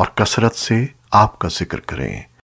और कसरत से आपका ज़िक्र करें।